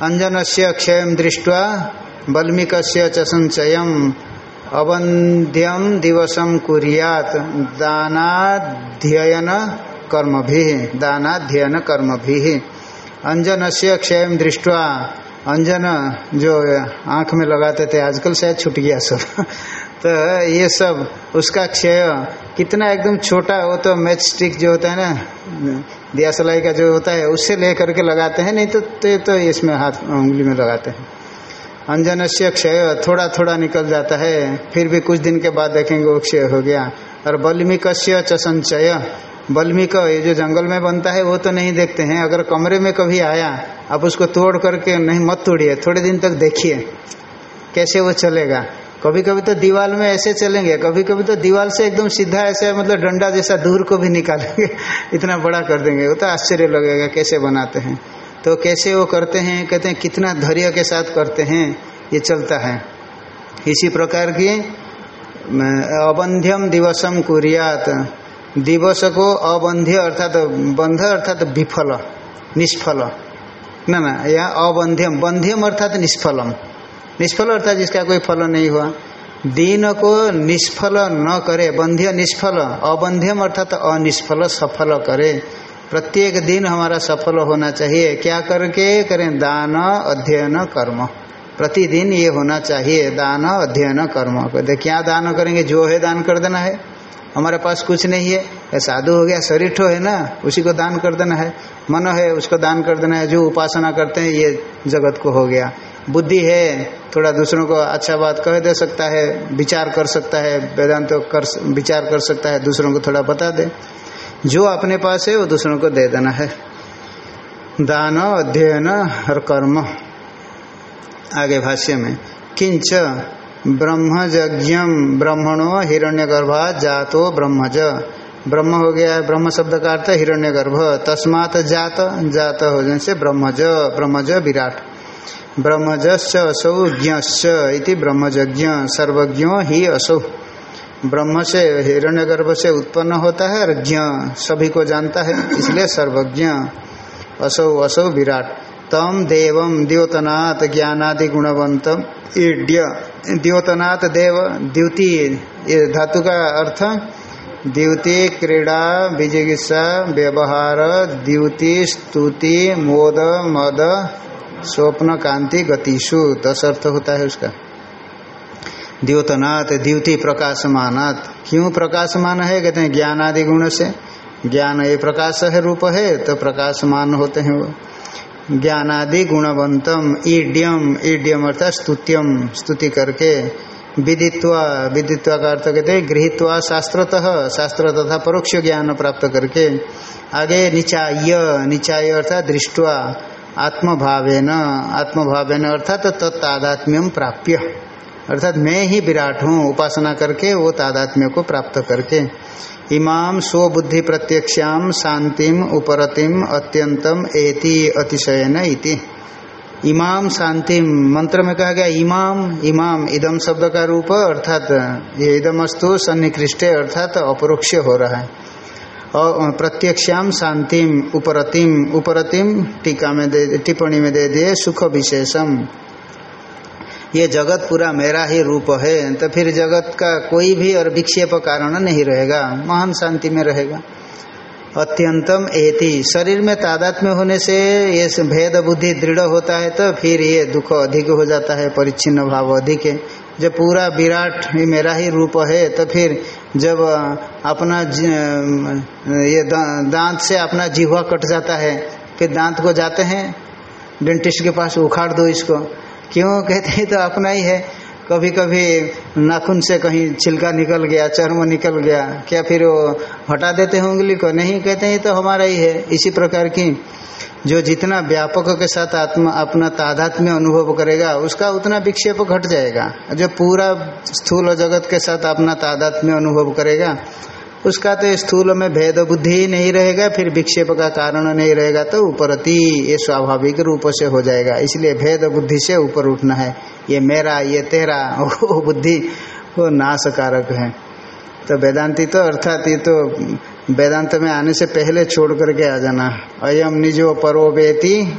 अंजन से क्षय दृष्टवा बल्मीक च संचयम अवंध्यम दिवसम कुरियात दानाध्ययन कर्म भी दानाध्ययन कर्म भी अंजन से क्षय दृष्टवा अंजन जो आँख में लगाते थे, आजकल शायद छूट गया सब। तो ये सब उसका क्षय कितना एकदम छोटा वो तो मैच स्टिक जो होता है ना दिया सलाई का जो होता है उससे ले करके लगाते हैं नहीं तो, तो, तो इसमें हाथ उंगली में लगाते हैं। अंजन से क्षय थोड़ा थोड़ा निकल जाता है फिर भी कुछ दिन के बाद देखेंगे वो क्षय हो गया। और बल्मीक च संचय बल्मीक ये जो जंगल में बनता है वो तो नहीं देखते हैं। अगर कमरे में कभी आया आप उसको तोड़ करके नहीं मत तोड़िए थोड़े दिन तक देखिए कैसे वो चलेगा। कभी कभी तो दीवाल में ऐसे चलेंगे कभी कभी तो दीवाल से एकदम सीधा ऐसे मतलब डंडा जैसा दूर को भी निकालेंगे, [laughs] इतना बड़ा कर देंगे। वो तो आश्चर्य लगेगा, कैसे बनाते हैं? तो कैसे वो करते हैं? कहते हैं, कितना धैर्य के साथ करते हैं, ये चलता है। इसी प्रकार की अबंध्यम दिवसम कुरियात। दिवस को अबंध्य अर्थात बंध अर्थात विफल, निष्फल। ना ना, या अबंध्यम, बंध्यम अर्थात निष्फलम। निष्फल, अर्थात जिसका कोई फल नहीं हुआ। दिन को निष्फल न करे, बंध्य निष्फल, अबंध्यम, अर्थात अनिष्फल, सफल करे। प्रत्येक दिन हमारा सफल होना चाहिए। क्या करके? करें दान, अध्ययन, कर्म। प्रतिदिन ये होना चाहिए, दान, अध्ययन, कर्म। कहते, क्या दान करेंगे? जो है दान कर देना है। हमारे पास कुछ नहीं है। साधु हो गया, शरीर ठो है ना, उसी को दान कर देना है। मन है, उसको दान कर देना है। जो उपासना करते हैं, ये जगत को हो गया। बुद्धि है, थोड़ा दूसरों को अच्छा बात कह दे सकता है, विचार कर सकता है, वेदांत तो कर विचार कर सकता है, दूसरों को थोड़ा बता दे। जो अपने पास है, वो दूसरों को दे देना है। दान, अध्ययन और कर्म। आगे भाष्य में, किंच ब्रह्मज्ञ ब्रह्मणो हिरण्य हिरण्यगर्भा जातो ब्रह्मज। ब्रह्म हो गया है ब्रह्म शब्द का अर्थ हिरण्यगर्भ। तस्मात जात जात हो जाने से ब्रह्मज ब्रह्मज विराट। ब्रह्मजश्च असौ ज्ञ ब्रह्मज्ञ सर्वज्ञ ही असौ। ब्रह्म से हिरण्यगर्भ से उत्पन्न होता है और ज्ञ सभी को जानता है, इसलिए सर्वज्ञ असौ असौ विराट। तम देवम द्योतनाथ ज्ञानादि गुणवंतम। ईड्य द्योतनाथ देव, द्युति, ये धातु का अर्थ, द्युति, क्रीड़ा विजिगित्सा व्यवहार, द्युति, स्तुति, मोद, मद स्वप्न कांति गतिशु दस अर्थ होता है उसका। द्योतनाथ द्युति प्रकाशमानात। क्यों प्रकाशमान है? कहते हैं ज्ञान आदि गुण से। ज्ञान ये प्रकाश है, रूप है तो प्रकाशमान होते हैं वो। ज्ञानादि गुणवंतम, ईड्यम ईड्यम अर्थात स्तुत्यम, स्तुति करके। विदित्वा विदित्वा का अर्थ कहते हैं, गृहित्वा शास्त्रतः, शास्त्र तथा परोक्ष ज्ञान प्राप्त करके। आगे निचाय निचाय अर्थात दृष्टवा। आत्मभावेन आत्मभावेन अर्थात तो तत्तादात्म्यम प्राप्य। अर्थात मैं ही विराट हूँ, उपासना करके, वो तादात्म्य को प्राप्त करके। इमाम स्वबुद्धि प्रत्यक्षाम शांतिम उपरतिम अत्यंतम एति अतिशयन इति। इमाम शांतिम मंत्र में कहा गया इमाम इमाम इदम शब्द का रूप, अर्थात ये इदमस्तु सन्निकृष्ट, अर्थात अपरोक्ष हो रहा है। और प्रत्यक्षाम शांतिम, उपरतिम उपरतिम टीका में दे, टिप्पणी में दे दिए, सुख विशेषम। ये जगत पूरा मेरा ही रूप है तो फिर जगत का कोई भी और विक्षेप कारण नहीं रहेगा, महान शांति में रहेगा। अत्यंतम एति, शरीर में तादात्म्य होने से ये भेद बुद्धि दृढ़ होता है तो फिर ये दुख अधिक हो जाता है, परिच्छिन्न भाव अधिक है। जब पूरा विराट ही मेरा ही रूप है तो फिर जब अपना ये दांत से अपना जीवा कट जाता है, फिर दांत को जाते हैं, डेंटिस्ट के पास उखाड़ दो इसको। क्यों? कहते हैं तो अपना ही है। कभी कभी नाखून से कहीं छिलका निकल गया, चर्म निकल गया, क्या फिर वो हटा देते हैं उंगली को? नहीं, कहते हैं तो हमारा ही है। इसी प्रकार की जो जितना व्यापक के साथ आत्मा, अपना तादात्म्य अनुभव करेगा, उसका उतना विक्षेप घट जाएगा। जो पूरा स्थूल जगत के साथ अपना तादात्म्य अनुभव करेगा उसका तो स्थूल में भेद बुद्धि ही नहीं रहेगा, फिर विक्षेप का कारण नहीं रहेगा तो उपरति ये स्वाभाविक रूप से हो जाएगा। इसलिए भेद बुद्धि से ऊपर उठना है। ये मेरा, ये तेरा, [laughs] वो बुद्धि, वो नाशकारक है। तो वेदांति तो अर्थात ये तो वेदांत में आने से पहले छोड़ करके आ जाना। अयम निजो परोवेति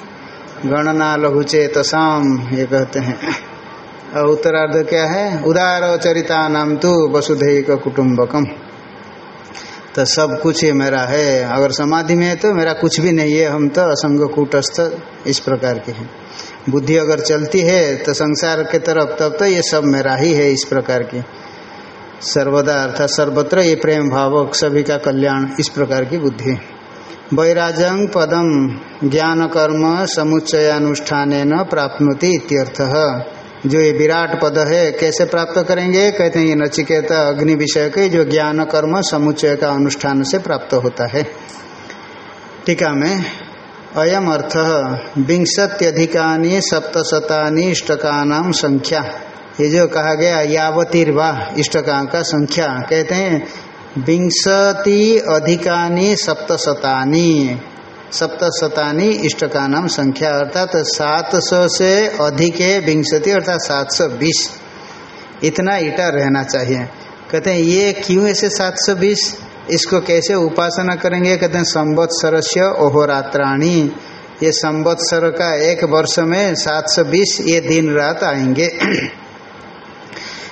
गणना लघु चेतसाम, ये कहते हैं। और उत्तरार्ध क्या है? उदार चरिता नाम तो वसुधैक कुटुम्बकम तो सब कुछ ये मेरा है। अगर समाधि में है तो मेरा कुछ भी नहीं है। हम तो असंग कूटस्थ इस प्रकार के हैं। बुद्धि अगर चलती है तो संसार के तरफ़ तब तो ये सब मेरा ही है इस प्रकार की। सर्वदा अर्थात सर्वत्र ये प्रेम भावक सभी का कल्याण इस प्रकार की बुद्धि वैराजंग पदम ज्ञान कर्म समुच्चयानुष्ठान प्राप्नोति इत्यर्थः। जो ये विराट पद है, कैसे प्राप्त करेंगे? कहते हैं ये नचिकेता अग्नि विषय के जो ज्ञान, कर्म, समुच्चय का अनुष्ठान से प्राप्त होता है। टीका में, अयम अर्थ विंशत्यधिकानी, सप्तशतानी इष्टका संख्या। ये जो कहा गया, यावतीर्वा इष्टका का संख्या। कहते हैं, विंशति अधिकानी, सप्तशतानी। सप्तशतानी इष्टका नाम संख्या, अर्थात सात सौ से अधिक है विंशति, अर्थात सात सौ बीस। इतना ईटा रहना चाहिए। कहते हैं, ये क्यों ऐसे सात सौ बीस? इसको कैसे उपासना करेंगे? कहते हैं संवत्सर से ओहोरात्राणी ये संवत्सर का एक वर्ष में सात सौ बीस ये दिन रात आएँगे।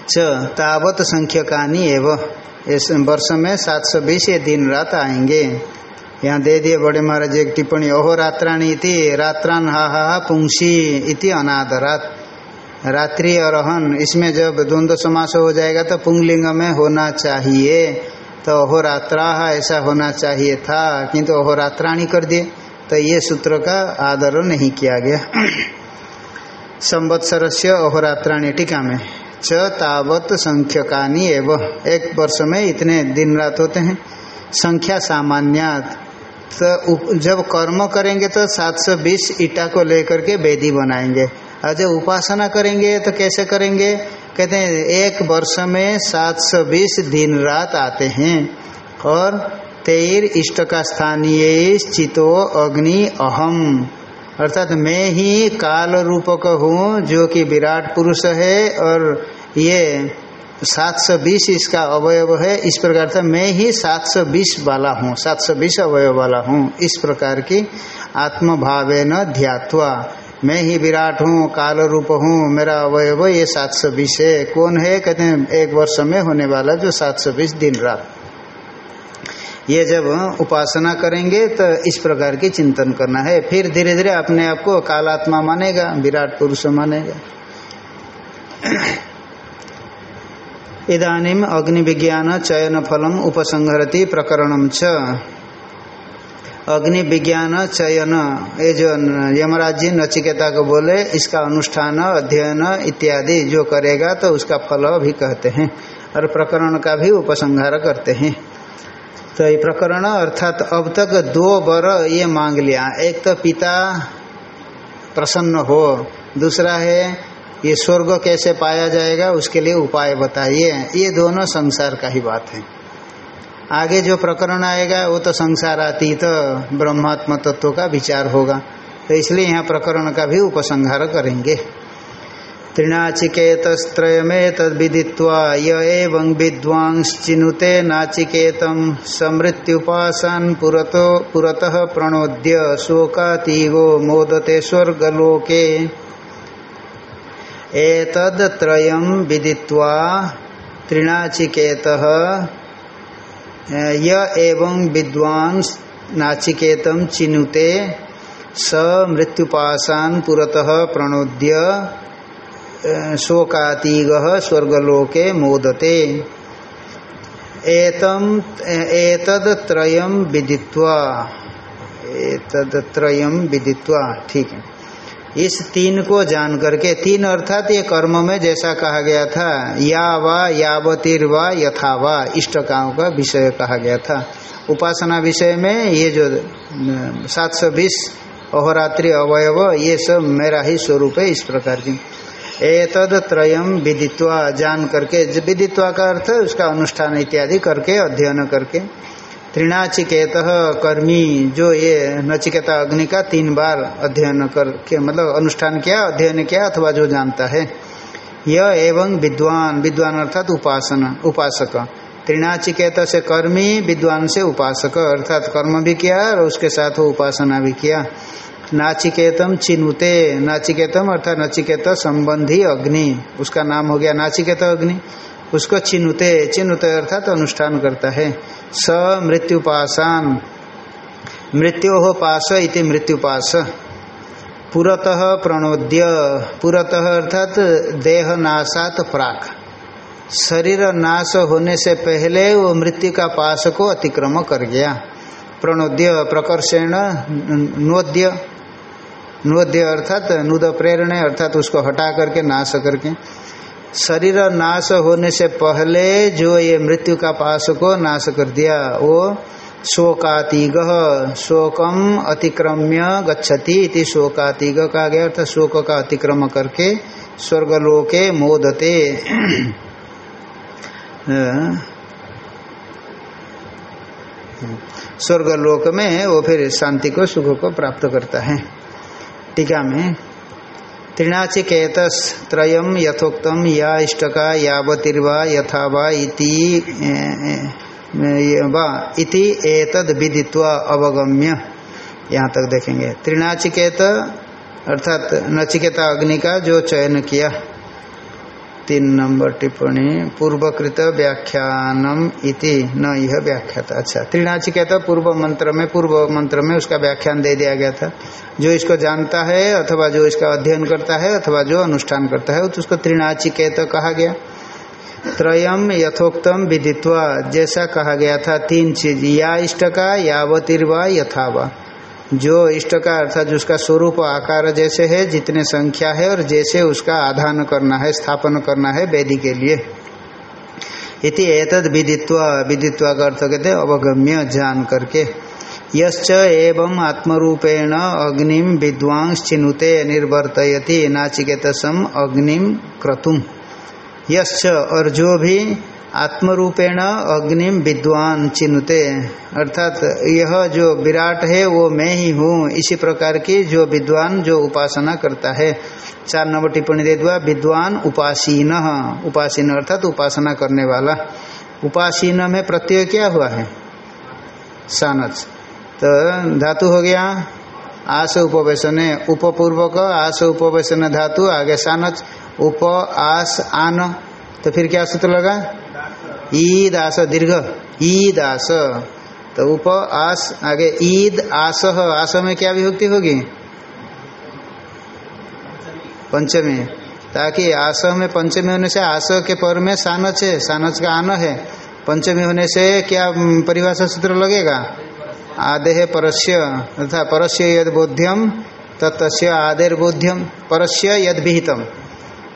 च, तावत संख्यकानी एवं। इस वर्ष में सात सौ बीस ये दिन रात आएँगे। यहाँ दे दिए बड़े महाराज, एक टिप्पणी, ओहो रात्राणी इति, रात्रान हा हा हा पुंसी इति अनादरात रात्रि और अहन इसमें जब द्वंद्व समास हो जाएगा तो पुंगलिंग में होना चाहिए। तो अहो रात्रा ऐसा होना चाहिए था, किंतु अहो रात्राणी कर दिए। तो ये सूत्र का आदर नहीं किया गया। संवत्सर से अहोरात्राणी टीका में, च तावत संख्यकानी एवं। एक वर्ष में इतने दिन रात होते हैं। संख्या सामान्यात तो जब कर्म करेंगे तो 720 ईटा को लेकर के वेदी बनाएँगे। और जब उपासना करेंगे तो कैसे करेंगे? कहते हैं, एक वर्ष में 720 दिन रात आते हैं और तेर इष्ट का स्थानीय चितो अग्नि अहम। अर्थात मैं ही काल रूपक हूँ जो कि विराट पुरुष है और ये सात सौ बीस इसका अवयव है। इस प्रकार से मैं ही सात सौ बीस वाला हूँ, सात सौ बीस अवयव वाला हूँ। इस प्रकार की आत्मभावे न ध्यात्वा। मैं ही विराट हूँ काल रूप हूँ, मेरा अवयव ये सात सौ बीस है। कौन है? कहते हैं, एक वर्ष में होने वाला जो सात सौ बीस दिन रात। ये जब उपासना करेंगे तो इस प्रकार की चिंतन करना है। फिर धीरे धीरे अपने आप को कालात्मा मानेगा, विराट पुरुष मानेगा। इदानीम अग्नि विज्ञान चयन फलम उपसंहरती प्रकरणम च। अग्नि विज्ञान चयन, ये जो यमराज जी नचिकेता को बोले, इसका अनुष्ठान, अध्ययन इत्यादि जो करेगा तो उसका फल भी कहते हैं और प्रकरण का भी उपसंहार करते हैं। तो ये प्रकरण, अर्थात अब तक दो बर ये मांग लिया। एक तो पिता प्रसन्न हो, दूसरा है ये स्वर्ग कैसे पाया जाएगा उसके लिए उपाय बताइए। ये दोनों संसार का ही बात है। आगे जो प्रकरण आएगा, वो तो संसार आती तो ब्रह्मात्म तत्व का विचार होगा। तो इसलिए यहाँ प्रकरण का भी उपसंहार करेंगे। त्रिनाचिकेतस्त्रयमे तद्विदित्वा य एवं विद्वांश्चिनुते नाचिकेतं समृत्युपासन पुरतो पुरतः प्रणोद्य शोकातीगो मोदते स्वर्गलोके। एतद्त्रयं विदित्वा त्रिनाचिकेत य एवं विद्वांस नाचिकेतं चिनुते, स मृत्युपासान पुरतः प्रणोद्य शोकातीग स्वर्गलोके मोदते। एतम एतद्त्रयम विदित्वा एतद्त्रयम विदित्वा, ठीक है। इस तीन को जान करके, तीन अर्थात ये कर्म में जैसा कहा गया था, या वा, यावतीर वा, यथा वा इष्टकाओं का विषय कहा गया था। उपासना विषय में ये जो सात सौ बीस, अहोरात्रि अवयव, ये सब मेरा ही स्वरूप है इस प्रकार की। एतद त्रयम विदित्वा, जान करके, विदित्वा का अर्थ उसका अनुष्ठान इत्यादि करके, अध्ययन करके। त्रिनाचिकेत कर्मी, जो ये नचिकेता अग्नि का तीन बार अध्ययन करके मतलब अनुष्ठान किया, अध्ययन किया अथवा जो जानता है। यह एवं विद्वान विद्वान अर्थात उपासना, उपासक। त्रिनाचिकेत से कर्मी, विद्वान से उपासक, अर्थात कर्म भी किया और उसके साथ वो उपासना भी किया। नाचिकेतम चिनुते, नाचिकेतम अर्थात नचिकेत संबंधी अग्नि, उसका नाम हो गया नाचिकेत अग्नि। उसको चिनुते चिनुते अर्थात तो अनुष्ठान करता है। स मृत्युपासान। मृत्यु हो पास इति मृत्युपास। पुरतः प्रणोद्य। पुरतः अर्थात देह नाशात प्राक। शरीर नाश होने से पहले वो मृत्यु का पास को अतिक्रम कर गया। प्रणोद्य, प्रकर्षण नोद्य। नोद्य अर्थात नुद प्रेरण अर्थात उसको हटा करके, नाश करके। शरीर नाश होने से पहले जो ये मृत्यु का पास को नाश कर दिया, वो शोकातिग, शोकम अतिक्रम्य गच्छति इति शोकातिग कहा गया, अर्थात शोक का अतिक्रम करके स्वर्गलोके मोदते। स्वर्गलोक में वो फिर शांति को, सुख को प्राप्त करता है। टीका में त्रिनाचिकेत त्रयम या इष्टका यावतिर्वा यथा वा इति वा इति एतद विदित्वा अवगम्य। यहाँ तक देखेंगे। त्रिनाचिकेत अर्थात नचिकेता अग्नि का जो चयन किया। तीन नंबर टिप्पणी, पूर्वकृत व्याख्यानम इति। न यह व्याख्याता। अच्छा त्रिनाची त्रिनाचिकेत पूर्व मंत्र में, पूर्व मंत्र में उसका व्याख्यान दे दिया गया था। जो इसको जानता है, अथवा जो इसका अध्ययन करता है, अथवा जो अनुष्ठान करता है तो उसको त्रिनाचिकेत कहा गया। त्रयम यथोक्तम विदित्वा, जैसा कहा गया था, तीन चीज़। या इष्ट का यावतिर्वा, यथावा। जो इष्ट का अर्थात जिसका स्वरूप आकार जैसे है, जितने संख्या है और जैसे उसका आधान करना है, स्थापन करना है वेदी के लिए। इति एतद विदित्वा विदित्वा का अर्थ कहते अवगम्य जान करके। यश्च एवं आत्मरूपेण अग्निम विद्वांस चिनुते निर्वर्तयति नाचिकेतसम अग्निम क्रतुम। यश्च और जो भी आत्मरूपेण अग्निम विद्वान चिन्हते अर्थात यह जो विराट है, वो मैं ही हूँ। इसी प्रकार की जो विद्वान, जो उपासना करता है। चार नंबर टिप्पणी दे दुआ, विद्वान उपासीन। उपासीन अर्थात उपासना करने वाला। उपासीन में प्रत्यय क्या हुआ है? सानच। तो धातु हो गया, आस उपवेशन। उपपूर्वक आस उपवेशन धातु, आगे सानच। उप, आस, आन। तो फिर क्या सूत्र लगा? ईद आस दीर्घ ईद आस तो उप आस, आगे ईद, आस आस में क्या विभक्ति होगी? पंचमी। ताकि आस में पंचमी होने से आस के पर में सानच है, सानच का आन है। पंचमी होने से क्या परिभाषा सूत्र लगेगा? आदे है परस्य तथा परस्य यद बोध्यम तत्स्य आदेर बोध्यम परस्य यद विहितम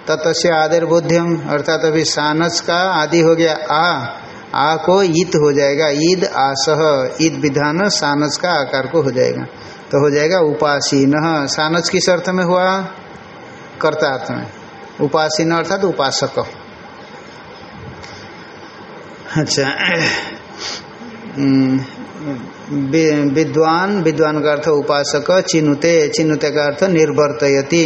तत्स्य आदेर बोध्यम अर्थात अभी सानस का आदि हो गया, आ आ को ईद हो जाएगा, ईद आसह, ईद विधान सानस का आकार को हो जाएगा। तो हो जाएगा उपासीन सानस किस अर्थ में हुआ? कर्ता अर्थ में। उपासीन अर्थात उपासक। अच्छा विद्वान विद्वान का अर्थ उपासक, चिनुते चिनुते का अर्थ निर्वर्तयति।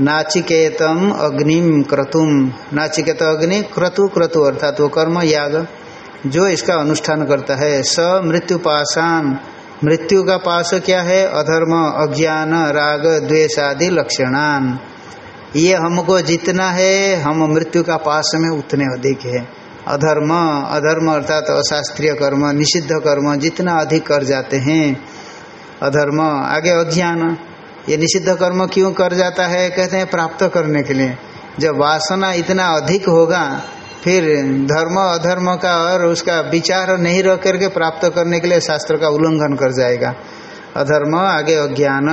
नाचिकेतम अग्निम क्रतुम। नाचिकेत अग्नि, क्रतु क्रतु, अर्थात वो कर्म, याग, जो इसका अनुष्ठान करता है। स मृत्यु पाषाण मृत्यु का पास क्या है? अधर्म, अज्ञान, राग, द्वेष आदि लक्षणान। ये हमको जितना है। हम मृत्यु का पास में उतने अधिक है। अधर्म अधर्म अर्थात तो अशास्त्रीय कर्म, निषिद्ध कर्म, जितना अधिक कर जाते हैं। अधर्म, आगे अज्ञान। ये निषिद्ध कर्म क्यों कर जाता है? कहते हैं प्राप्त करने के लिए। जब वासना इतना अधिक होगा, फिर धर्म अधर्म का और उसका विचार नहीं रह करके प्राप्त करने के लिए शास्त्र का उल्लंघन कर जाएगा। अधर्म, आगे अज्ञान,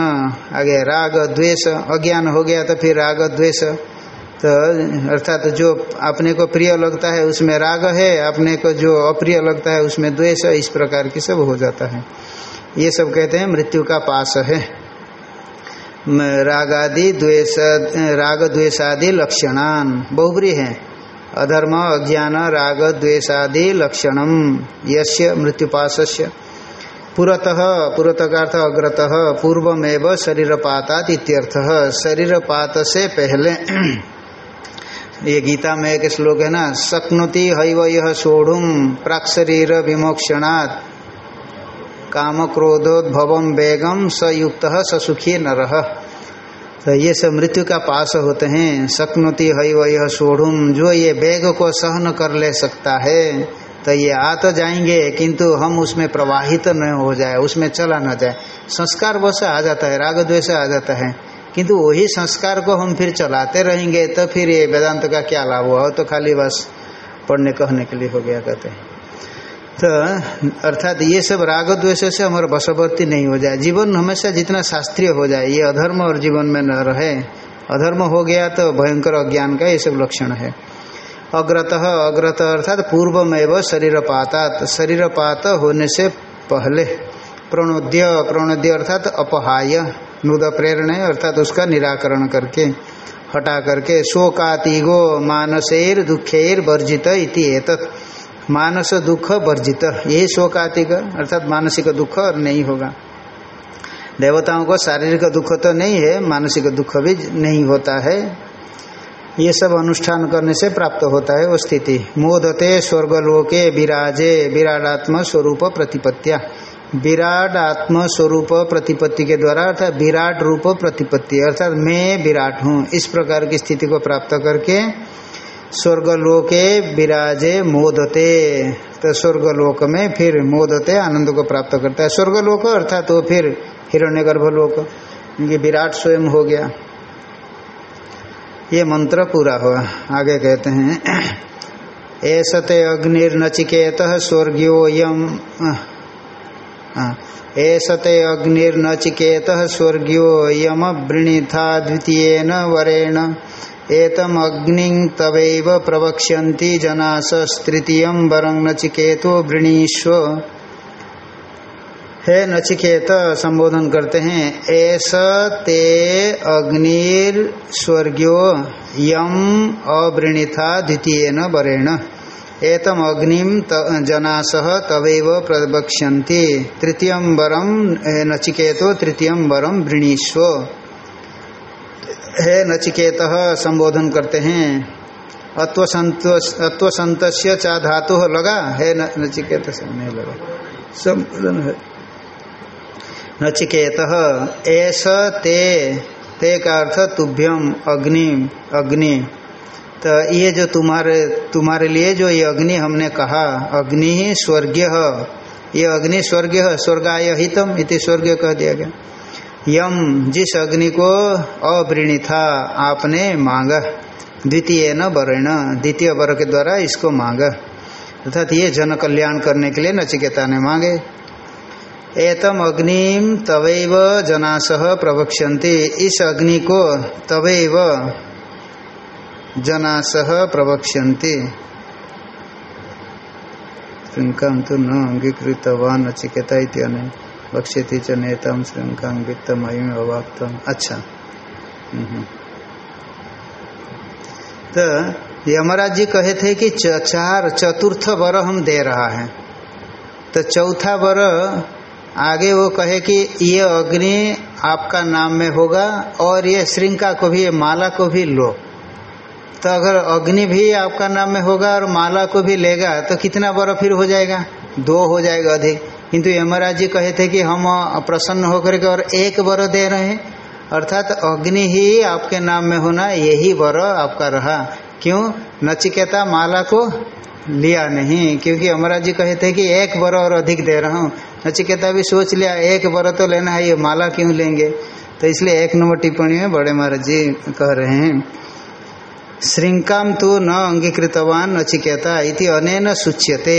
आगे राग, द्वेष, अज्ञान हो गया तो फिर राग, द्वेष। तो अर्थात तो जो अपने को प्रिय लगता है उसमें राग है, अपने को जो अप्रिय लगता है उसमें द्वेष, इस प्रकार की सब हो जाता है। ये सब कहते हैं मृत्यु का पास है। राग आदि द्वेष राग द्वेषादि लक्षणान। बहुबरी है। अधर्म, अज्ञान, राग द्वेषादि लक्षणम। यस्य मृत्युपाशस्य। पुरतः पुरतः का अर्थ अग्रतः, पूर्वमेव शरीरपातात इत्यर्थः। शरीरपात से पहले [clears throat] ये गीता में एक श्लोक है ना, शक्नोति हईव यह सोढ़ुम, प्राक शरीर विमोक्षणात्। काम क्रोधोद्भवम वेगम सयुक्त ससुखी नर। तो ये सब मृत्यु का पास होते हैं। शक्नोति हई व यह सोढ़ुम जो ये वेग को सहन कर ले सकता है तो ये आ तो जाएँगे, किंतु हम उसमें प्रवाहित न हो जाए, उसमें चला न जाए। संस्कार वैसे आ जाता है, राग द्वेष आ जाता है। किंतु वही संस्कार को हम फिर चलाते रहेंगे तो फिर ये वेदांत का क्या लाभ हुआ? तो खाली बस पढ़ने कहने के लिए हो गया, कहते हैं। तो अर्थात ये सब राग द्वेष से हमारा बसवर्ती नहीं हो जाए। जीवन हमेशा जितना शास्त्रीय हो जाए, ये अधर्म और जीवन में न रहे। अधर्म हो गया तो भयंकर अज्ञान का ये सब लक्षण है। अग्रत अग्रत अर्थात पूर्व में व शरीरपातात। शरीरपात होने से पहले प्रणोद्य प्रणोद्य अर्थात अपहाय नुद प्रेरण अर्थात उसका निराकरण करके, हटा करके शोकातिगो मानसेर दुखेर वर्जित इति एतत्। मानस दुख वर्जित। यही शोकातिक, अर्थात मानसिक दुख और नहीं होगा। देवताओं को शारीरिक दुख तो नहीं है, मानसिक दुख भी नहीं होता है। ये सब अनुष्ठान करने से प्राप्त होता है वो स्थिति। मोदते स्वर्गलोके विराजे विराटात्म स्वरूप प्रतिपत्तिया विराट आत्म स्वरूप प्रतिपत्ति के द्वारा, अर्थात विराट रूप प्रतिपत्ति, अर्थात मैं विराट हूँ, इस प्रकार की स्थिति को प्राप्त करके स्वर्गलोके विराजे मोदते। तो स्वर्गलोक में फिर मोदते आनंद को प्राप्त करता है। स्वर्गलोक अर्थात तो फिर हिरण्य लोक क्योंकि विराट स्वयं हो गया। ये मंत्र पूरा हुआ। आगे कहते हैं, ऐसते अग्निर्नचिकेत स्वर्गीयोयम ऐसते अग्निर्नचिकेत स्वर्गीयो यम वृणीथा द्वितीयन वरेण। एतम अग्नि तवैव प्रवक्ष्यन्ति जनासस्तृतीय वरं नचिकेतो वृणीष्व। हे नचिकेत, संबोधन करते हैं। ऐस ते अग्निर स्वर्गो यम अवृणीथा द्वितीय वरेण। एतम अग्निम जनास तवैव प्रवक्ष्यन्ति। तृतीय वरम नचिकेतो तृतीय वरम वृणीष्व। है नचिकेत संबोधन करते हैं। अत्वसंत चा धातु लगा। है नचिकेत नहीं लगा। संबोधन है। नचिकेत ऐस ते ते का अर्थ तुभ्यम, अग्नि अग्नि। तो ये जो तुम्हारे तुम्हारे लिए जो ये अग्नि हमने कहा, अग्नि ही स्वर्गीय। ये अग्नि स्वर्गीय स्वर्गाय हितम इति स्वर्गीय कह दिया गया। यम जिस अग्नि को अवृणी था आपने मांगा, द्वितीय न वर्ण, द्वितीय वर्ग के द्वारा इसको मांगा। अर्थात ये जन कल्याण करने के लिए नचिकेता ने मांगे। एतम अग्निम तवैव जनासह प्रवक्ष्यन्ति, इस अग्नि को तवैव जनासह प्रवक्ष्यन्ति। श्रृंका तो न अंगीकृतवान नचिकेता इतने बक्ष्यति च नेतम नेता श्रृंका वित्तमयी अवाप्तम अच्छा। हम्म। तो यमराज जी कहे थे कि चार चतुर्थ वर हम दे रहा है। तो चौथा वर आगे वो कहे कि ये अग्नि आपका नाम में होगा और ये श्रृंखा को भी, ये माला को भी लो। तो अगर अग्नि भी आपका नाम में होगा और माला को भी लेगा तो कितना वर फिर हो जाएगा? दो हो जाएगा अधिक। किंतु यमराज जी कहे थे कि हम प्रसन्न होकर के और एक वर दे रहे हैं। अर्थात अग्नि ही आपके नाम में होना, यही वर आपका रहा। क्यों? नचिकेता माला को लिया नहीं, क्योंकि अमराज जी कहे थे कि एक वर और अधिक दे रहा हूँ। नचिकेता भी सोच लिया, एक वर तो लेना है, ये माला क्यों लेंगे? तो इसलिए एक नंबर टिप्पणी में बड़े महाराज जी कह रहे हैं श्रृंकाम तो न अंगीकृतवान नचिकेता इति अनेन सूच्यते।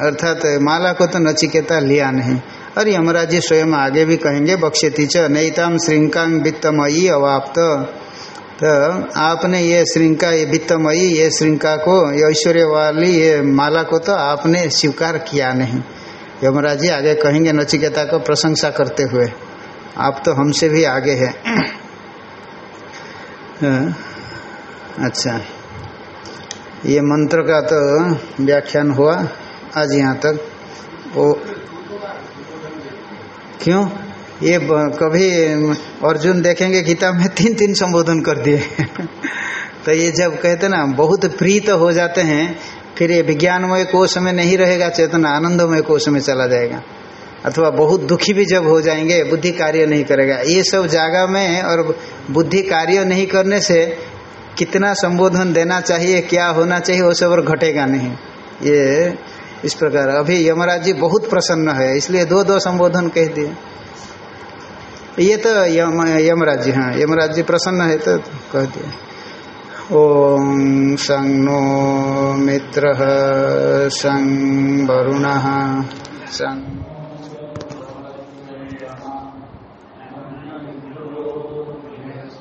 अर्थात माला को तो नचिकेता लिया नहीं। और यमराज जी स्वयं आगे भी कहेंगे बक्षती च नईताम श्रृंकांग वित्तमयी अवाप्त। तो आपने ये श्रृंका ये वित्तमयी, ये श्रृंका को, ये ऐश्वर्य वाली ये माला को तो आपने स्वीकार किया नहीं। यमराज जी आगे कहेंगे, नचिकेता को प्रशंसा करते हुए। आप तो हमसे भी आगे है [clears throat] अच्छा। ये मंत्र का तो व्याख्यान हुआ। आज यहाँ तक, वो क्यों? ये कभी अर्जुन देखेंगे गीता में तीन तीन संबोधन कर दिए। [laughs] तो ये जब कहते ना, बहुत प्रीत हो जाते हैं, फिर ये विज्ञानमय कोष में नहीं रहेगा, चेतना आनंदमय कोष में चला जाएगा। अथवा बहुत दुखी भी जब हो जाएँगे, बुद्धि कार्य नहीं करेगा। ये सब जागा में और बुद्धि कार्य नहीं करने से कितना संबोधन देना चाहिए, क्या होना चाहिए, वो सब और घटेगा नहीं। ये इस प्रकार। अभी यमराज जी बहुत प्रसन्न है, इसलिए दो दो संबोधन कह दिए। ये तो यम, यमराज जी हाँ यमराज जी प्रसन्न है तो कह दिए। ओम संग नो मित्र संग वरुण संग